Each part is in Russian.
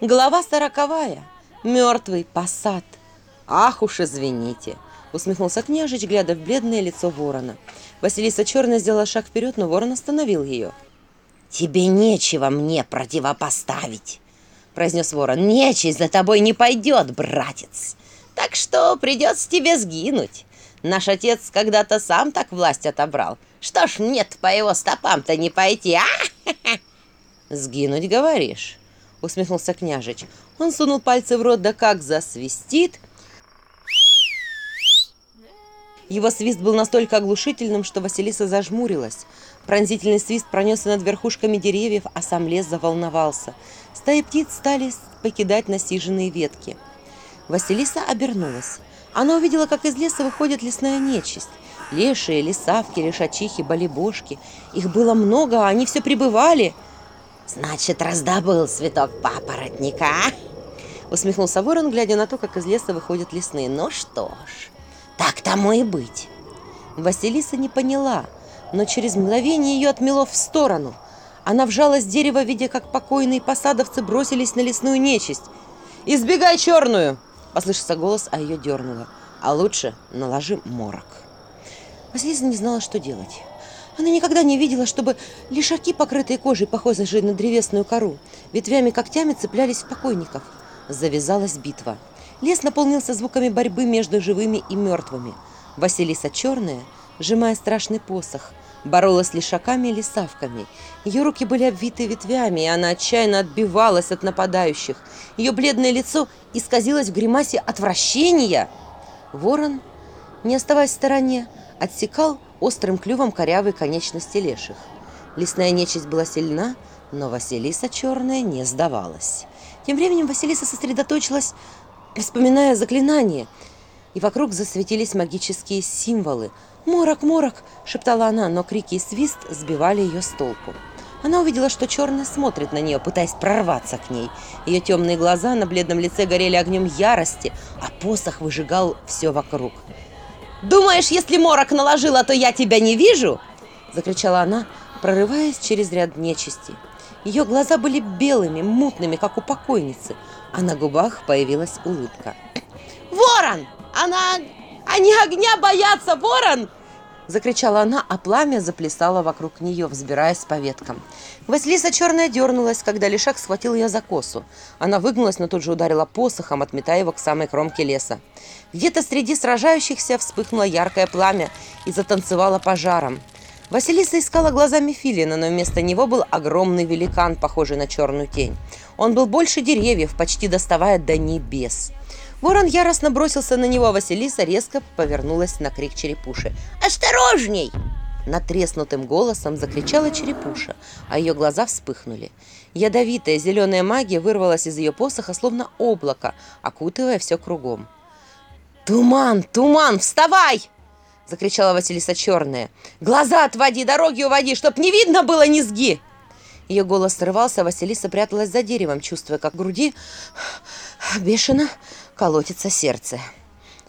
Глава сороковая. Мертвый посад. Ах уж извините, усмехнулся княжич, глядя в бледное лицо ворона. Василиса Черная сделала шаг вперед, но ворон остановил ее. «Тебе нечего мне противопоставить», — произнес ворон. «Нечисть за тобой не пойдет, братец. Так что придется тебе сгинуть. Наш отец когда-то сам так власть отобрал. Что ж мне-то усмехнулся княжич. Он сунул пальцы в рот, да как засвистит. Его свист был настолько оглушительным, что Василиса зажмурилась. Пронзительный свист пронесся над верхушками деревьев, а сам лес заволновался. Стаи птиц стали покидать насиженные ветки. Василиса обернулась. Она увидела, как из леса выходит лесная нечисть. Лешие, лесавки, лешачихи, балибошки. Их было много, а они все пребывали. Значит, раздобыл цветок папоротника. Усмехнулся ворон, глядя на то, как из леса выходят лесные. Ну что ж, так тому и быть. Василиса не поняла, но через мгновение ее отмело в сторону. Она вжалась в дерево, видя, как покойные посадовцы бросились на лесную нечисть. «Избегай черную!» – послышался голос, а ее дернуло. «А лучше наложи морок». Василиса не знала, что делать. Она никогда не видела, чтобы лишаки, покрытые кожей, похожей на древесную кору, ветвями-когтями цеплялись в покойников. Завязалась битва. Лес наполнился звуками борьбы между живыми и мертвыми. Василиса Черная, сжимая страшный посох, боролась с лишаками и лисавками. Ее руки были обвиты ветвями, и она отчаянно отбивалась от нападающих. Ее бледное лицо исказилось в гримасе отвращения. Ворон, не оставаясь в стороне, отсекал острым клювом корявые конечности леших. Лесная нечисть была сильна, но Василиса Черная не сдавалась. Тем временем Василиса сосредоточилась, вспоминая заклинание, и вокруг засветились магические символы. «Морок, морок!» – шептала она, но крики и свист сбивали ее с толку. Она увидела, что черная смотрит на нее, пытаясь прорваться к ней. Ее темные глаза на бледном лице горели огнем ярости, а посох выжигал все вокруг – «Думаешь, если морок наложила, то я тебя не вижу?» Закричала она, прорываясь через ряд нечисти. Ее глаза были белыми, мутными, как у покойницы, а на губах появилась улыбка. «Ворон! Она... Они огня боятся, ворон!» закричала она, а пламя заплясало вокруг нее, взбираясь по веткам. Василиса черная дернулась, когда Лешак схватил ее за косу. Она выгнулась, но тут же ударила посохом, отметая его к самой кромке леса. Где-то среди сражающихся вспыхнуло яркое пламя и затанцевало пожаром. Василиса искала глазами Филина, но вместо него был огромный великан, похожий на черную тень. Он был больше деревьев, почти доставая до небес. Ворон яростно бросился на него, а Василиса резко повернулась на крик черепуши. «Осторожней!» Натреснутым голосом закричала черепуша, а ее глаза вспыхнули. Ядовитая зеленая магия вырвалась из ее посоха, словно облако, окутывая все кругом. «Туман! Туман! Вставай!» — закричала Василиса Черная. «Глаза отводи, дороги уводи, чтоб не видно было низги!» Ее голос срывался, а Василиса пряталась за деревом, чувствуя, как в груди бешено колотится сердце.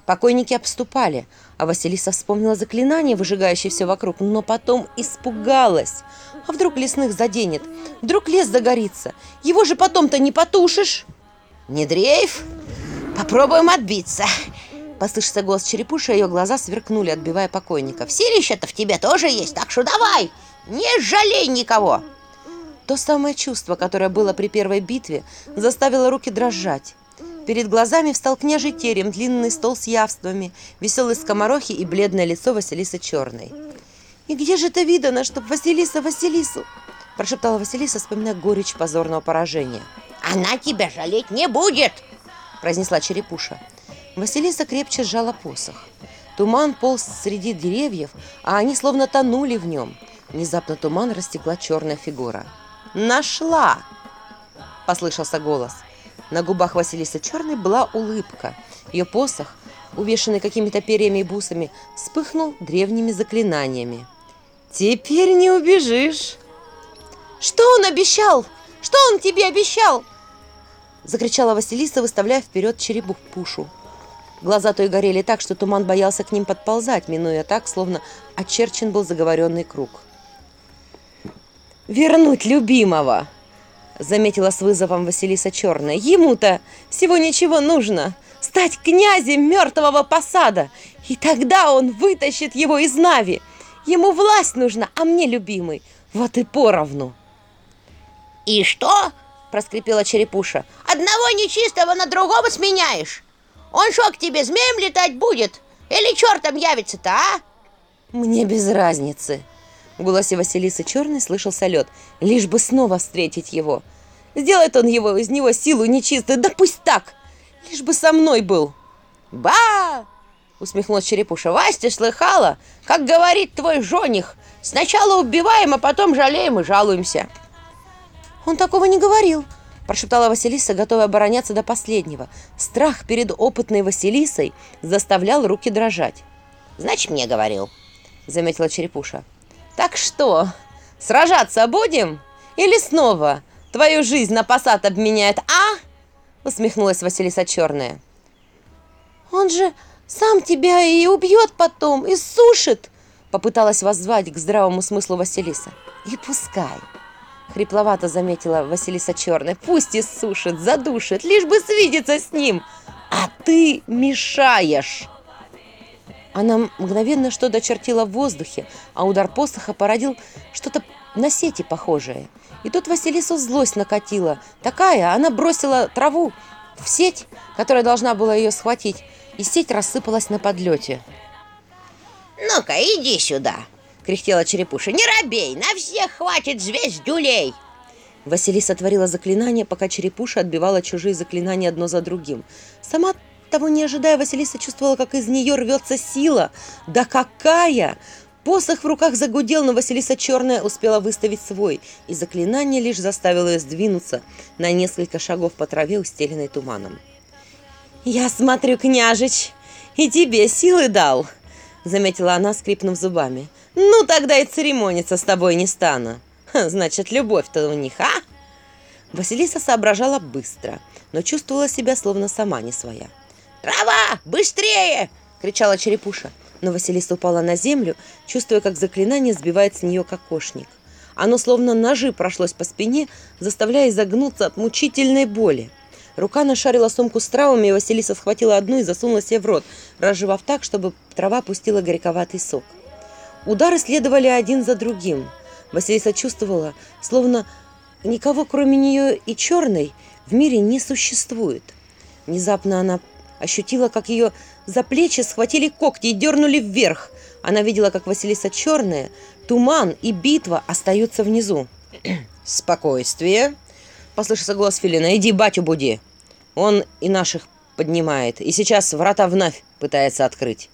Покойники обступали, а Василиса вспомнила заклинание, выжигающее все вокруг, но потом испугалась. А вдруг лесных заденет? Вдруг лес загорится? Его же потом-то не потушишь! «Не дрейф! Попробуем отбиться!» Послышался голос черепуши, а ее глаза сверкнули, отбивая покойников. «Силища-то в тебе тоже есть, так что давай! Не жалей никого!» То самое чувство, которое было при первой битве, заставило руки дрожать. Перед глазами встал княжий терем, длинный стол с явствами, веселые скоморохи и бледное лицо Василисы Черной. «И где же это видано, чтоб Василиса Василису?» – прошептала Василиса, вспоминая горечь позорного поражения. «Она тебя жалеть не будет!» – произнесла Черепуша. Василиса крепче сжала посох. Туман полз среди деревьев, а они словно тонули в нем. Внезапно туман растекла черная фигура. «Нашла!» – послышался голос – на губах Василисы Черной была улыбка. Ее посох, увешанный какими-то перьями и бусами, вспыхнул древними заклинаниями. «Теперь не убежишь!» «Что он обещал? Что он тебе обещал?» Закричала Василиса, выставляя вперед черепух пушу. Глаза той горели так, что туман боялся к ним подползать, минуя так, словно очерчен был заговоренный круг. «Вернуть любимого!» заметила с вызовом Василиса Черная. «Ему-то всего ничего нужно. Стать князем мертвого посада. И тогда он вытащит его из Нави. Ему власть нужна, а мне любимый. Вот и поровну». «И что?» – проскрипела Черепуша. «Одного нечистого на другого сменяешь? Он что к тебе змеем летать будет? Или чертом явится-то, а?» «Мне без разницы», В голосе Василисы Черной слышался лед, лишь бы снова встретить его. Сделает он его из него силу нечистую, да пусть так, лишь бы со мной был. «Ба!» — усмехнулась черепуша. «Вась, слыхала, как говорит твой жених? Сначала убиваем, а потом жалеем и жалуемся». «Он такого не говорил», – прошептала Василиса, готовая обороняться до последнего. Страх перед опытной Василисой заставлял руки дрожать. «Значит, мне говорил», – заметила черепуша. «Так что, сражаться будем? Или снова твою жизнь на посад обменяет, а?» – усмехнулась Василиса Черная. «Он же сам тебя и убьет потом, и сушит!» – попыталась воззвать к здравому смыслу Василиса. «И пускай!» – хрипловато заметила Василиса Черная. «Пусть и сушит, задушит, лишь бы свидеться с ним, а ты мешаешь!» Она мгновенно что-то чертила в воздухе, а удар посоха породил что-то на сети похожее. И тут Василису злость накатила. Такая, она бросила траву в сеть, которая должна была ее схватить, и сеть рассыпалась на подлете. «Ну-ка, иди сюда!» – кряхтела черепуша. «Не робей! На всех хватит звездюлей!» Василиса творила заклинания, пока черепуша отбивала чужие заклинания одно за другим. Сама того не ожидая, Василиса чувствовала, как из нее рвется сила. Да какая! Посох в руках загудел, но Василиса Черная успела выставить свой, и заклинание лишь заставило ее сдвинуться на несколько шагов по траве, устеленной туманом. «Я смотрю, княжич, и тебе силы дал!» — заметила она, скрипнув зубами. «Ну, тогда и церемониться с тобой не стану. значит, любовь-то у них, а?» Василиса соображала быстро, но чувствовала себя словно сама не своя. Трава! Быстрее! кричала черепуша. Но Василиса упала на землю, чувствуя, как заклинание сбивает с нее кокошник. Оно словно ножи прошлось по спине, заставляя изогнуться от мучительной боли. Рука нашарила сумку с травами, и Василиса схватила одну и засунула себе в рот, разжевав так, чтобы трава пустила горьковатый сок. Удары следовали один за другим. Василиса чувствовала, словно никого кроме нее и черной в мире не существует. Внезапно она ощутила, как ее за плечи схватили когти и дернули вверх. Она видела, как Василиса черная, туман и битва остаются внизу. «Спокойствие!» – послышался голос Филина. «Иди батю буди! Он и наших поднимает, и сейчас врата вновь пытается открыть».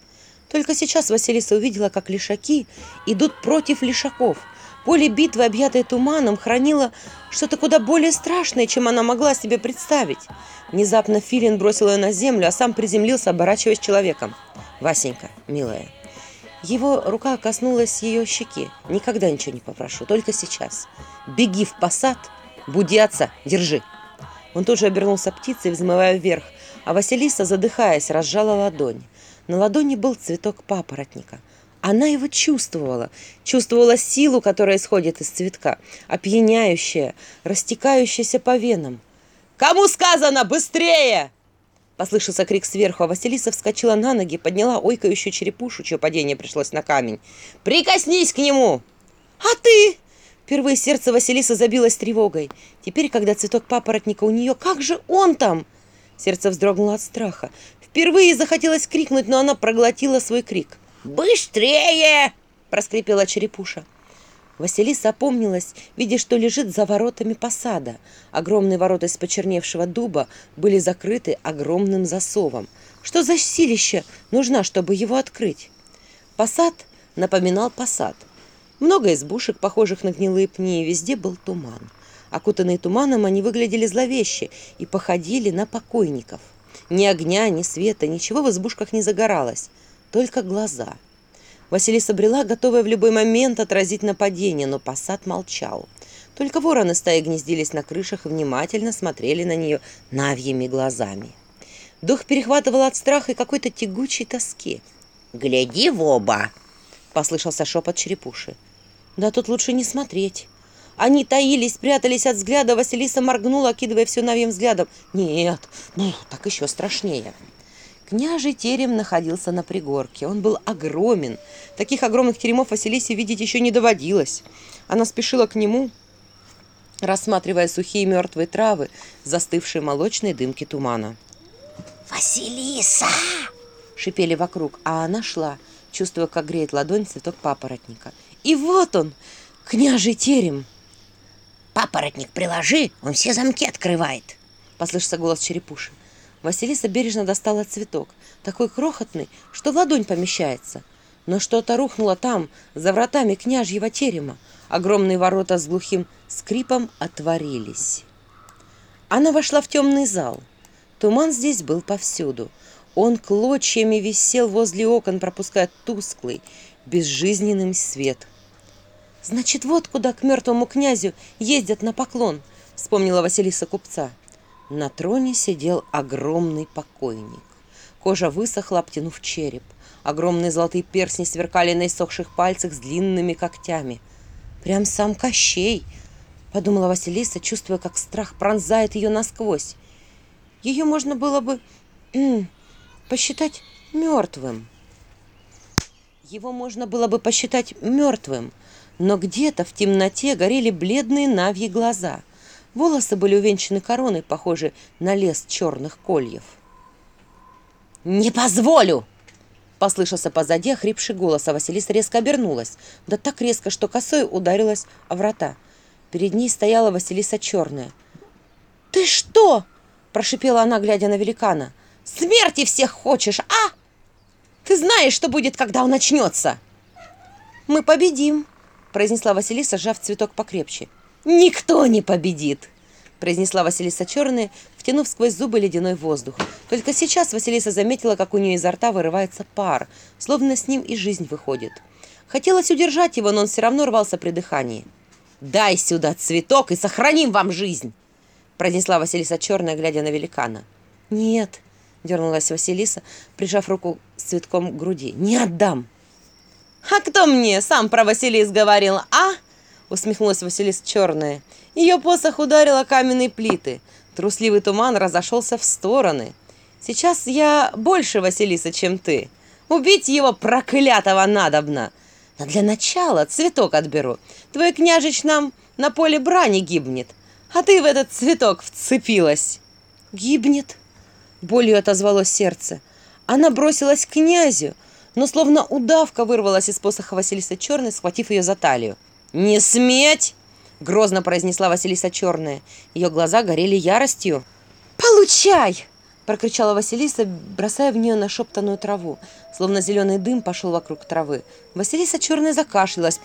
Только сейчас Василиса увидела, как лишаки идут против лишаков – Поле битвы, объятое туманом, хранило что-то куда более страшное, чем она могла себе представить. Внезапно Филин бросил ее на землю, а сам приземлился, оборачиваясь человеком. «Васенька, милая». Его рука коснулась ее щеки. «Никогда ничего не попрошу, только сейчас. Беги в посад, буди отца, держи». Он тоже обернулся птицей, взмывая вверх, а Василиса, задыхаясь, разжала ладонь. На ладони был цветок папоротника – Она его чувствовала, чувствовала силу, которая исходит из цветка, опьяняющая, растекающаяся по венам. «Кому сказано быстрее!» Послышался крик сверху, а Василиса вскочила на ноги, подняла ойкающую черепушу, чье падение пришлось на камень. «Прикоснись к нему!» «А ты?» Впервые сердце Василисы забилось тревогой. Теперь, когда цветок папоротника у нее, как же он там? Сердце вздрогнуло от страха. Впервые захотелось крикнуть, но она проглотила свой крик. «Быстрее!» – проскрипела черепуша. Василиса опомнилась, видя, что лежит за воротами посада. Огромные ворота из почерневшего дуба были закрыты огромным засовом. Что за силища нужна, чтобы его открыть? Посад напоминал посад. Много избушек, похожих на гнилые пни, и везде был туман. Окутанные туманом, они выглядели зловеще и походили на покойников. Ни огня, ни света, ничего в избушках не загоралось, только глаза. Василиса брела, готовая в любой момент отразить нападение, но посад молчал. Только вороны стаи гнездились на крышах и внимательно смотрели на нее навьими глазами. Дух перехватывал от страха и какой-то тягучей тоски. «Гляди в оба!» — послышался шепот черепуши. «Да тут лучше не смотреть». Они таились, прятались от взгляда. Василиса моргнула, окидывая все новым взглядом. Нет, ну, так еще страшнее. Княжий терем находился на пригорке. Он был огромен. Таких огромных теремов Василисе видеть еще не доводилось. Она спешила к нему, рассматривая сухие мертвые травы, застывшие молочной дымки тумана. «Василиса!» — шипели вокруг, а она шла, чувствуя, как греет ладонь цветок папоротника. «И вот он, княжий терем!» «Папоротник приложи, он все замки открывает!» — послышался голос черепуши. Василиса бережно достала цветок, такой крохотный, что в ладонь помещается. Но что-то рухнуло там, за вратами княжьего терема. Огромные ворота с глухим скрипом отворились. Она вошла в темный зал. Туман здесь был повсюду. Он клочьями висел возле окон, пропуская тусклый, безжизненный свет – «Значит, вот куда к мертвому князю ездят на поклон», — вспомнила Василиса купца. На троне сидел огромный покойник. Кожа высохла, обтянув череп. Огромные золотые перстни сверкали на иссохших пальцах с длинными когтями. «Прям сам Кощей!» — подумала Василиса, чувствуя, как страх пронзает ее насквозь. Ее можно было бы м -м, посчитать мертвым. Его можно было бы посчитать мертвым — но где-то в темноте горели бледные навьи глаза. Волосы были увенчаны короной, похожей на лес черных кольев. «Не позволю!» Послышался позади охрипший голос, а Василиса резко обернулась. Да так резко, что косой ударилась о врата. Перед ней стояла Василиса Черная. «Ты что?» – прошипела она, глядя на великана. «Смерти всех хочешь, а? Ты знаешь, что будет, когда он начнется!» «Мы победим!» – произнесла Василиса, сжав цветок покрепче. «Никто не победит!» произнесла Василиса Черная, втянув сквозь зубы ледяной воздух. Только сейчас Василиса заметила, как у нее изо рта вырывается пар, словно с ним и жизнь выходит. Хотелось удержать его, но он все равно рвался при дыхании. «Дай сюда цветок и сохраним вам жизнь!» произнесла Василиса Черная, глядя на великана. «Нет», — дернулась Василиса, прижав руку с цветком к груди. «Не отдам!» «А кто мне сам про Василис говорил, а?» усмехнулась Василис черная. Ее посох ударила каменные плиты. Трусливый туман разошелся в стороны. «Сейчас я больше Василиса, чем ты. Убить его проклятого надобно. Но для начала цветок отберу. Твой княжич нам на поле брани гибнет, а ты в этот цветок вцепилась». «Гибнет?» – болью отозвалось сердце. Она бросилась к князю, но словно удавка вырвалась из посоха Василиса Черной, схватив ее за талию. «Не сметь!» — грозно произнесла Василиса Черная. Ее глаза горели яростью. «Получай!» — прокричала Василиса, бросая в нее нашептанную траву. Словно зеленый дым пошел вокруг травы. Василиса Черная закашлялась,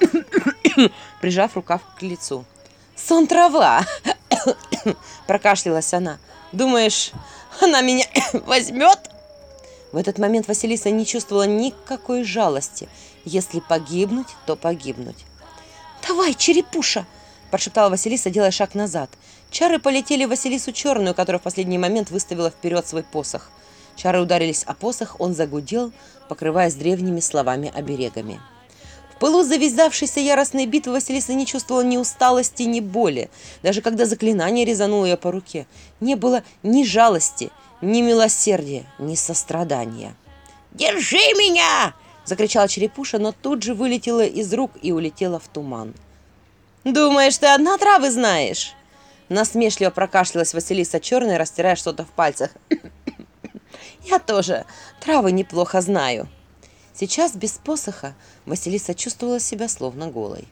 прижав рукав к лицу. «Сон трава!» — прокашлялась она. «Думаешь, она меня возьмет?» В этот момент Василиса не чувствовала никакой жалости. Если погибнуть, то погибнуть. «Давай, черепуша!» – прошептала Василиса, делая шаг назад. Чары полетели в Василису черную, которая в последний момент выставила вперед свой посох. Чары ударились о посох, он загудел, покрываясь древними словами-оберегами. В пылу завязавшейся яростной битвы Василиса не чувствовала ни усталости, ни боли. Даже когда заклинание резануло ее по руке, не было ни жалости, ни милосердия, ни сострадания. «Держи меня!» Закричала черепуша, но тут же вылетела из рук и улетела в туман. «Думаешь, ты одна травы знаешь?» Насмешливо прокашлялась Василиса Черная, растирая что-то в пальцах. «Я тоже травы неплохо знаю». Сейчас без посоха Василиса чувствовала себя словно голой.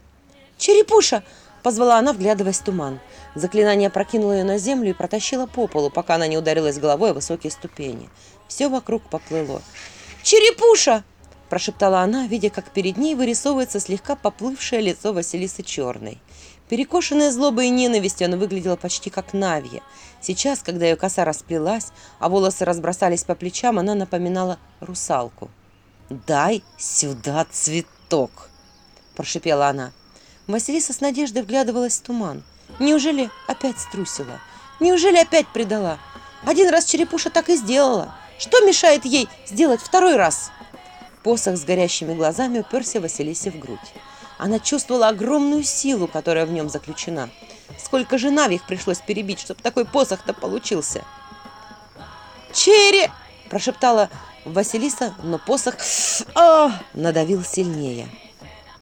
«Черепуша!» – позвала она, вглядываясь в туман. Заклинание прокинуло ее на землю и протащило по полу, пока она не ударилась головой о высокие ступени. Все вокруг поплыло. «Черепуша!» прошептала она, видя, как перед ней вырисовывается слегка поплывшее лицо Василисы Черной. Перекошенная злобой и ненавистью она выглядела почти как Навья. Сейчас, когда ее коса расплелась, а волосы разбросались по плечам, она напоминала русалку. «Дай сюда цветок!» – прошипела она. Василиса с надеждой вглядывалась в туман. «Неужели опять струсила? Неужели опять предала? Один раз черепуша так и сделала. Что мешает ей сделать второй раз?» Посох с горящими глазами уперся Василисе в грудь. Она чувствовала огромную силу, которая в нем заключена. Сколько же навих пришлось перебить, чтобы такой посох-то получился. «Черри!» – прошептала Василиса, но посох а, надавил сильнее.